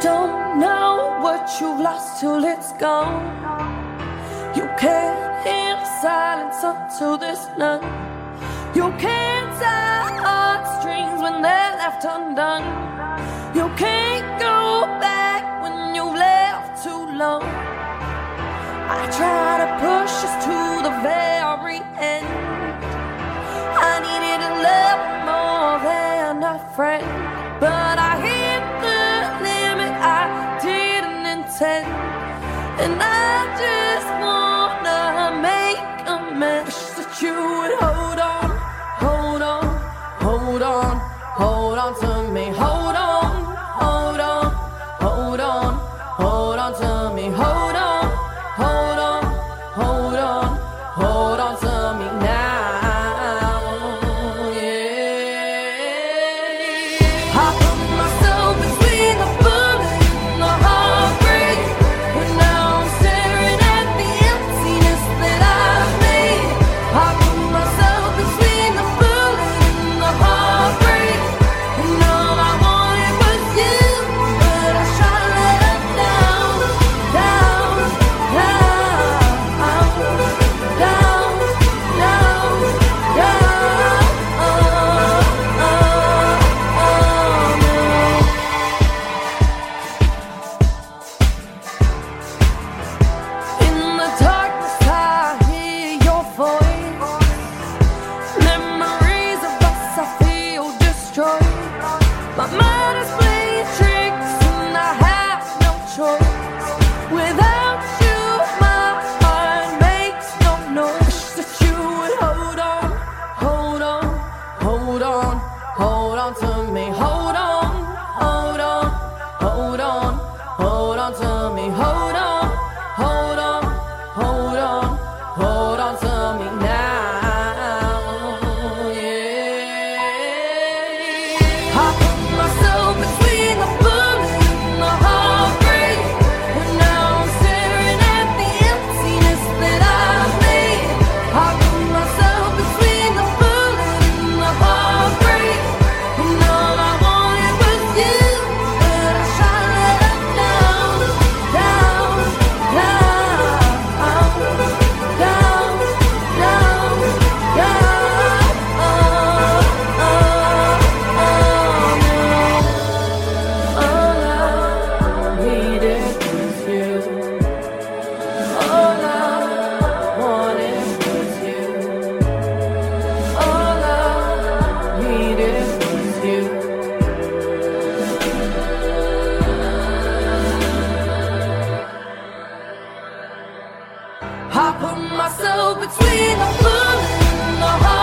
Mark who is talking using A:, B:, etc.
A: don't know what you've lost till it's gone. You can't hear the silence until there's none. You can't tie heartstrings when they're left undone. me, hold on, hold on, hold on, hold on to me, hold on. myself between the bullet and the heart.